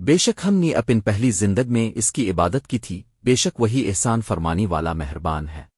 بے شک ہم نے اپن پہلی زندگ میں اس کی عبادت کی تھی، بے شک وہی احسان فرمانی والا مہربان ہے۔